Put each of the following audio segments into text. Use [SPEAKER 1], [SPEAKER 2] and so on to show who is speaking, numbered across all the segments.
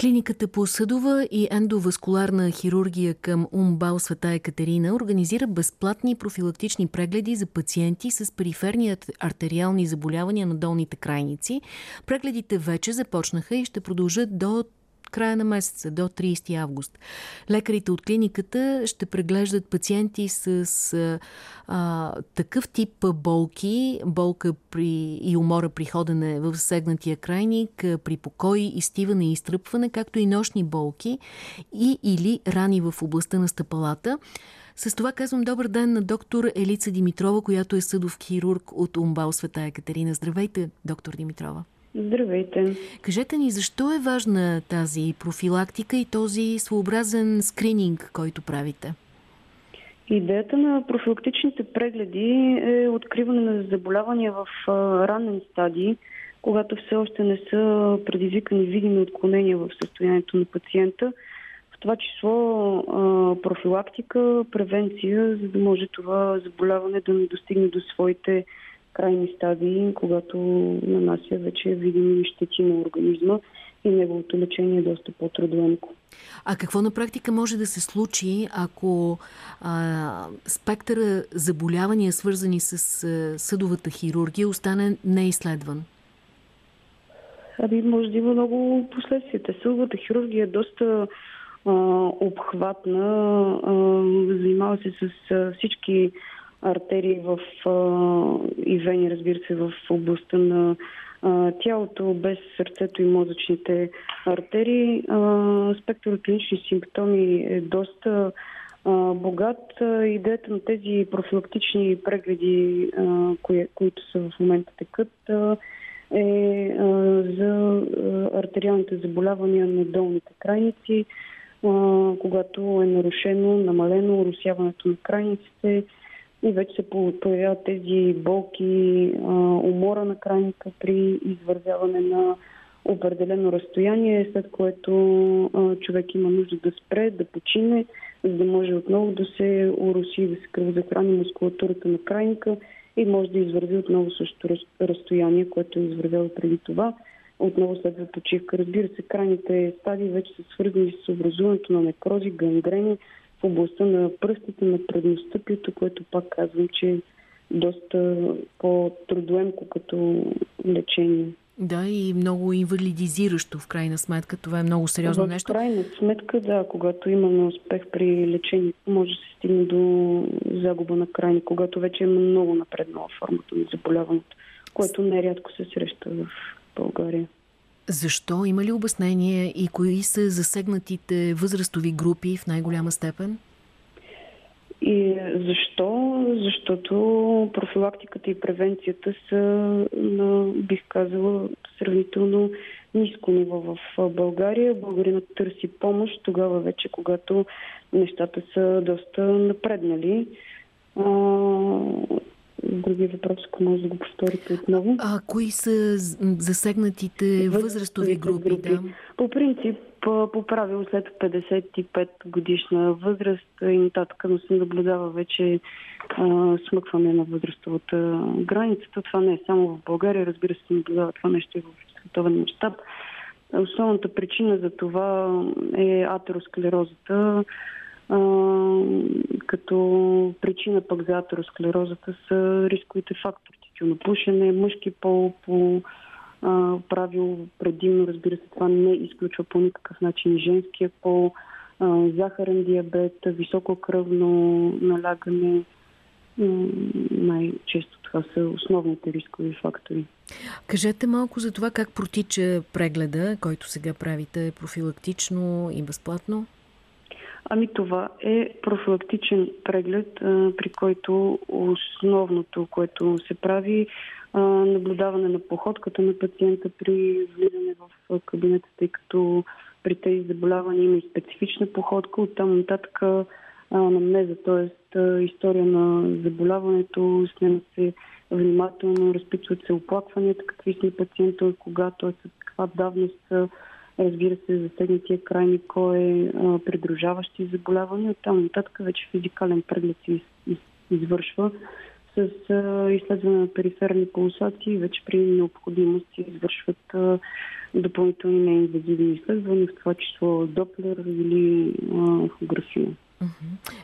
[SPEAKER 1] Клиниката по съдова и ендоваскуларна хирургия към УМБАЛ Света Екатерина организира безплатни профилактични прегледи за пациенти с периферни артериални заболявания на долните крайници. Прегледите вече започнаха и ще продължат до края на месеца, до 30 август. Лекарите от клиниката ще преглеждат пациенти с а, такъв тип болки, болка при, и умора при ходене в сегнатия крайник, при покой, изтиване и изтръпване, както и нощни болки и или рани в областта на стъпалата. С това казвам добър ден на доктор Елица Димитрова, която е съдов хирург от Умбал Света Екатерина. Здравейте, доктор Димитрова.
[SPEAKER 2] Здравейте.
[SPEAKER 1] Кажете ни, защо е важна тази профилактика и този своеобразен скрининг, който правите?
[SPEAKER 2] Идеята на профилактичните прегледи е откриване на заболявания в ранен стадий, когато все още не са предизвикани видими отклонения в състоянието на пациента. В това число профилактика, превенция, за да може това заболяване да не достигне до своите крайни стадии, когато нанася вече видими щети на организма и неговото лечение е доста по-трудоемко.
[SPEAKER 1] А какво на практика може да се случи, ако а, спектъра заболявания, свързани с а, съдовата хирургия, остане неизследван?
[SPEAKER 2] Ами, може да има много последствия. Съдовата хирургия е доста а, обхватна, а, занимава се с а, всички артерии в, и вени, разбира се, в областта на тялото, без сърцето и мозъчните артерии. Спектър клинични симптоми е доста богат. Идеята на тези профилактични прегледи, които са в момента текат, а, е за артериалните заболявания на долните крайници, когато е нарушено, намалено уросяването на крайниците, и вече се появяват тези болки, умора на крайника при извървяване на определено разстояние, след което човек има нужда да спре, да почине, за да може отново да се уроси, да се кръвозахрани мускулатурата на крайника и може да извърви отново същото разстояние, което е извървяло преди това. Отново следва почивка. Разбира се, крайните стадии вече са свързани с образуването на некрози, гангрени, в областта на пръстите, на предностъпието, което пак казвам, че е доста по-трудоемко като лечение.
[SPEAKER 1] Да, и много инвалидизиращо в крайна сметка. Това е много сериозно
[SPEAKER 2] в
[SPEAKER 1] нещо.
[SPEAKER 2] В крайна сметка, да, когато имаме успех при лечението, може да се стигне до загуба на крайни, когато вече е много напреднала формата на заболяването, което нерядко се среща в България.
[SPEAKER 1] Защо? Има ли обяснение и кои са засегнатите възрастови групи в най-голяма степен?
[SPEAKER 2] И защо? Защото профилактиката и превенцията са на, бих казала, сравнително ниско ниво в България. Българинът търси помощ тогава вече, когато нещата са доста напреднали други въпроси, ако може да го повторите отново.
[SPEAKER 1] А кои са засегнатите възрастови групи? групи. Да?
[SPEAKER 2] По принцип, по правило след 55 годишна възраст и нататък, но се наблюдава вече а, смъкване на възрастовата граница. Това не е само в България, разбира се, наблюдава това нещо и в световен мащаб. Основната причина за това е атеросклерозата, като причина пък за атеросклерозата са рисковите фактори. Тютюнопушене, мъжки пол по а, правило предимно, разбира се, това не изключва по никакъв начин женския пол, а, захарен диабет, високо кръвно налягане. Най-често това са основните рискови фактори.
[SPEAKER 1] Кажете малко за това как протича прегледа, който сега правите профилактично и безплатно.
[SPEAKER 2] Ами това е профилактичен преглед, при който основното, което се прави, наблюдаване на походката на пациента при влизане в кабинета, тъй като при тези заболявания има и специфична походка. Оттам нататък анамнеза, т.е. история на заболяването, снимат се внимателно, разпитват се оплакванията, какви на пациента, кога, т.е. каква давност разбира се, засегнатия крайни кой е придружаващи заболявания. Оттам нататък вече физикален преглед се извършва с изследване на периферни пулсации вече при необходимост се извършват допълнителни неинвазивни изследвания, в това число Доплер или ехография.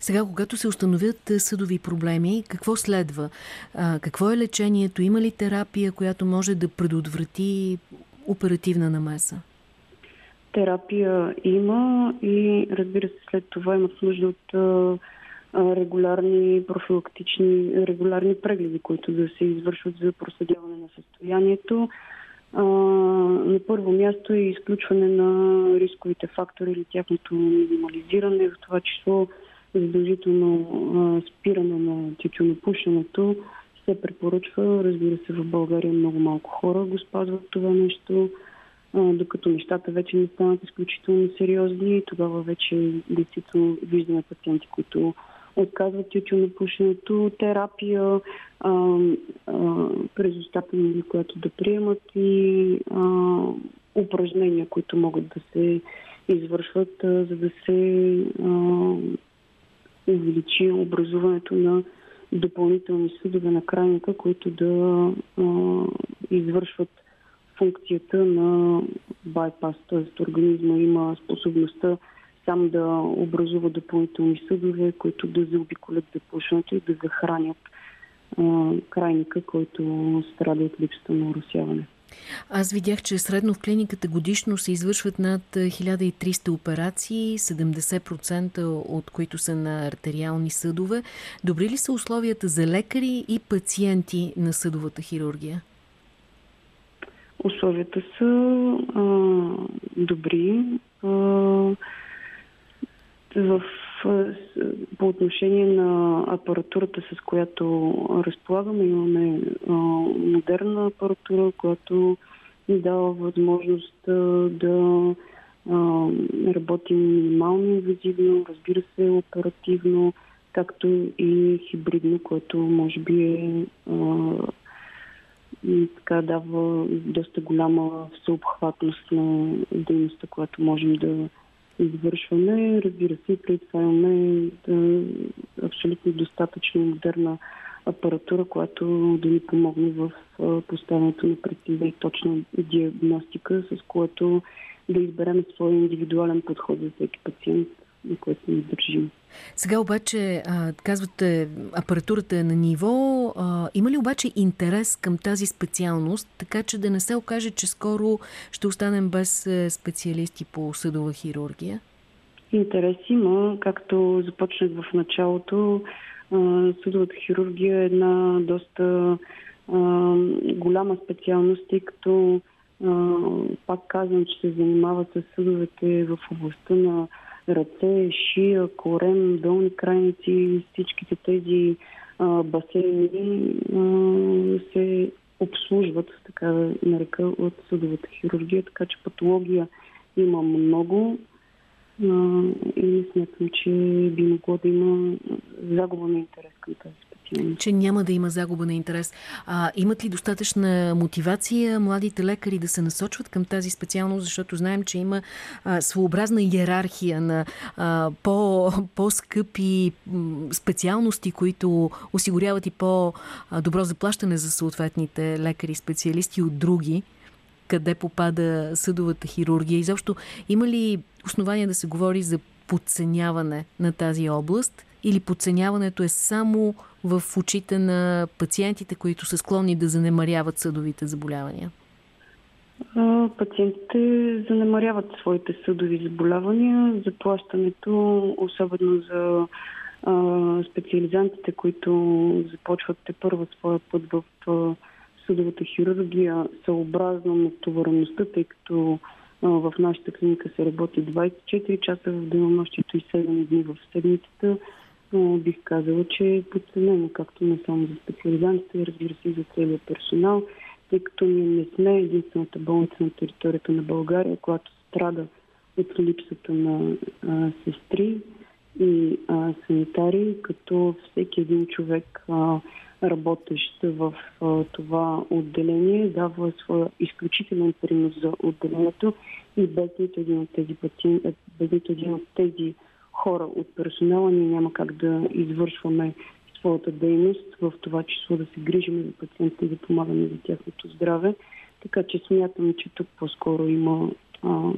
[SPEAKER 1] Сега, когато се установят съдови проблеми, какво следва? А, какво е лечението? Има ли терапия, която може да предотврати оперативна намеса?
[SPEAKER 2] Терапия има и разбира се след това имат нужда от регулярни профилактични, регулярни прегледи, които да се извършват за проследяване на състоянието. А, на първо място е изключване на рисковите фактори или тяхното минимализиране, в това число задължително а, спиране на тютюнопушенето се препоръчва. Разбира се, в България много малко хора го спазват това нещо, докато нещата вече не станат изключително сериозни. Тогава вече действително виждаме пациенти, които отказват тютюнопушенето, терапия а, а, през устата която да приемат и а, упражнения, които могат да се извършват, а, за да се а, увеличи образуването на допълнителни съдове на крайника, които да а, извършват функцията на байпас, т.е. организма има способността сам да образува допълнителни съдове, които да заобиколят запушването и да захранят а, крайника, който страда от липсата на уросяване.
[SPEAKER 1] Аз видях, че средно в клиниката годишно се извършват над 1300 операции, 70% от които са на артериални съдове. Добри ли са условията за лекари и пациенти на съдовата хирургия?
[SPEAKER 2] Условията са а, добри. А, в, по отношение на апаратурата, с която разполагаме, имаме а, модерна апаратура, която ни дава възможност да а, работим минимално инвазивно, разбира се, оперативно, както и хибридно, което може би е а, така дава доста голяма всеобхватност на дейността, която можем да извършваме. Разбира се, при това имаме да, абсолютно достатъчно модерна апаратура, която да ни помогне в поставянето на прецизна и точна диагностика, с което да изберем своя индивидуален подход за всеки пациент на което ни държим.
[SPEAKER 1] Сега обаче, казвате, апаратурата е на ниво. Има ли обаче интерес към тази специалност, така че да не се окаже, че скоро ще останем без е, специалисти по съдова хирургия?
[SPEAKER 2] Интерес има. Както започнах в началото, съдовата хирургия е една доста голяма специалност, тъй като пак казвам, че се занимават с съдовете в областта на ръце, шия, корем, долни крайници, всичките тези а, басейни а, се обслужват, така да нарека, от съдовата хирургия, така че патология има много. А, и смятам, че би могло да има загуба на интерес към тази
[SPEAKER 1] че няма да има загуба на интерес. А, имат ли достатъчна мотивация младите лекари да се насочват към тази специалност, защото знаем, че има а, своеобразна иерархия на по-скъпи по специалности, които осигуряват и по-добро заплащане за съответните лекари-специалисти от други къде попада съдовата хирургия. Изобщо има ли основания да се говори за подценяване на тази област или подценяването е само в очите на пациентите, които са склонни да занемаряват съдовите заболявания?
[SPEAKER 2] Пациентите занемаряват своите съдови заболявания. Заплащането, особено за специализантите, които започват те първа своя път в съдовата хирургия, съобразно на товареността, тъй като в нашата клиника се работи 24 часа в денонощието и 7 дни в седмицата но бих казала, че е подценено, както не само за специализантите, разбира се и за целия персонал, тъй като ние не сме единствената болница на територията на България, която страда от липсата на а, сестри и а, санитари, като всеки един човек, а, работещ в а, това отделение, дава своя изключителен принос за отделението и без нито един от тези пациенти, без нито един от тези хора от персонала, ние няма как да извършваме своята дейност, в това число да се грижим за пациентите и да помагаме за тяхното здраве. Така че смятам, че тук по-скоро има а,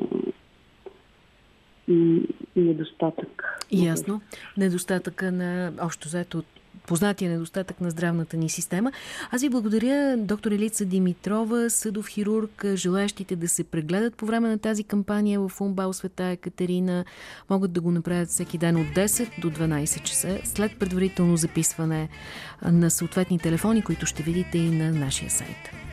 [SPEAKER 2] недостатък.
[SPEAKER 1] Ясно. Недостатъка на общо заето познатия недостатък на здравната ни система. Аз ви благодаря, доктор Елица Димитрова, съдов хирург. Желаящите да се прегледат по време на тази кампания в Умбал Света Екатерина могат да го направят всеки ден от 10 до 12 часа, след предварително записване на съответни телефони, които ще видите и на нашия сайт.